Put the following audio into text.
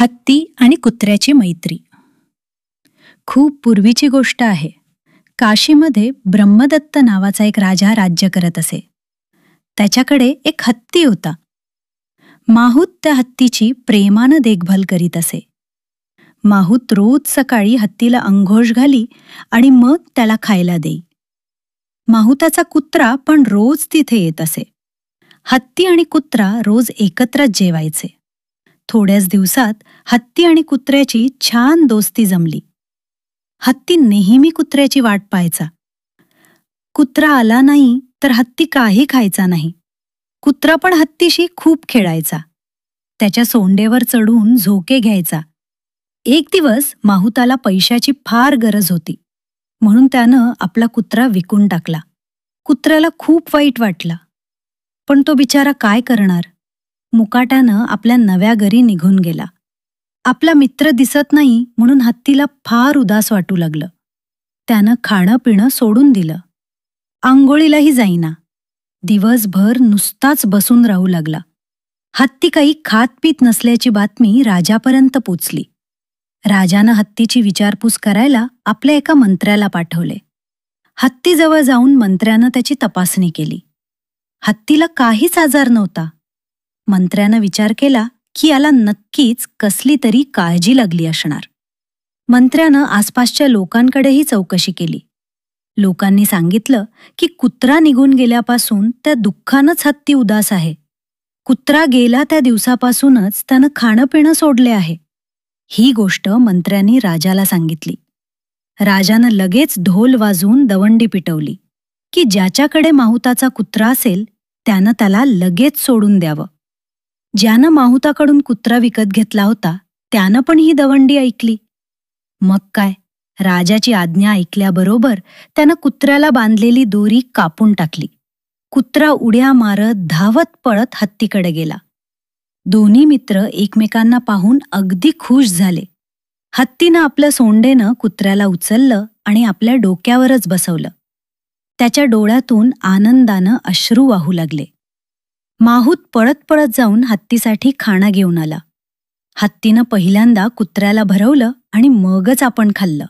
हत्ती आणि कुत्र्याची मैत्री. खूप पूर्वीची गोष्ट आहे. काशीमध्ये ब्रह्मदत्त नावाचा एक राजा राज्य करत असे. त्याच्याकडे एक हत्ती होता. माहूत त्या हत्तीची प्रेमानं देखभाल करीत असे. माहूत रोज सकाळी हत्तीला अंघोष घाली आणि मग त्याला खायला देई. माहुताचा कुत्रा पण रोज तिथे येत असे. हत्ती आणि कुत्रा रोज एकत्रच जेवायचे. थोड्याच दिवसात हत्ती आणि कुत्र्याची छान दोस्ती जमली. हत्ती नेहमी कुत्र्याची वाट पाहायचा. कुत्रा आला नाही तर हत्ती काही खायचा नाही. कुत्रा पण हत्तीशी खूप खेळायचा. त्याच्या सोंडेवर चढून झोके घ्यायचा. एक दिवस माहुताला पैशाची फार गरज होती. म्हणून त्यानं आपला कुत्रा विकून टाकला. कुत्र्याला खूप वाईट वाटला. पण तो बिचारा काय करणार? मुकाटानं आपल्या नव्या घरी निघून गेला. आपला मित्र दिसत नाही म्हणून हत्तीला फार उदास वाटू लागलं. त्यानं खाणं पिणं सोडून दिलं. आंघोळीलाही जाईना. दिवसभर नुसताच बसून राहू लागला. हत्ती काही खात पीत नसल्याची बातमी राजापर्यंत पोचली. राजानं हत्तीची विचारपूस करायला आपल्या एका मंत्र्याला पाठवले. हत्तीजवळ जाऊन मंत्र्यानं त्याची तपासणी केली. हत्तीला काहीच आजार नव्हता. मंत्र्यानं विचार केला की याला नक्कीच कसली तरी काळजी लागली असणार. मंत्र्यानं आसपासच्या लोकांकडेही चौकशी केली. लोकांनी सांगितलं की कुत्रा निघून गेल्यापासून त्या दुःखानंच हत्ती उदास आहे. कुत्रा गेला त्या दिवसापासूनच त्यानं खाणं पिणं सोडले आहे. ही गोष्ट मंत्र्यांनी राजाला सांगितली. राजानं लगेच ढोल वाजवून दवंडी पिटवली की ज्याच्याकडे माहुताचा कुत्रा असेल त्यानं त्याला लगेच सोडून द्यावं. ज्यानं माहुताकडून कुत्रा विकत घेतला होता त्यानं पण ही दवंडी ऐकली. मग काय? राजाची आज्ञा ऐकल्याबरोबर त्यानं कुत्र्याला बांधलेली दोरी कापून टाकली. कुत्रा उड्या मारत धावत पळत हत्तीकडे गेला. दोन्ही मित्र एकमेकांना पाहून अगदी खुश झाले. हत्तीनं आपल्या सोंडेनं कुत्र्याला उचललं आणि आपल्या डोक्यावरच बसवलं. त्याच्या डोळ्यातून आनंदानं अश्रू वाहू लागले. माहूत पळत पळत जाऊन हत्तीसाठी खाणा घेऊन आला. हत्तीनं पहिल्यांदा कुत्र्याला भरवलं आणि मगच आपण खाल्लं.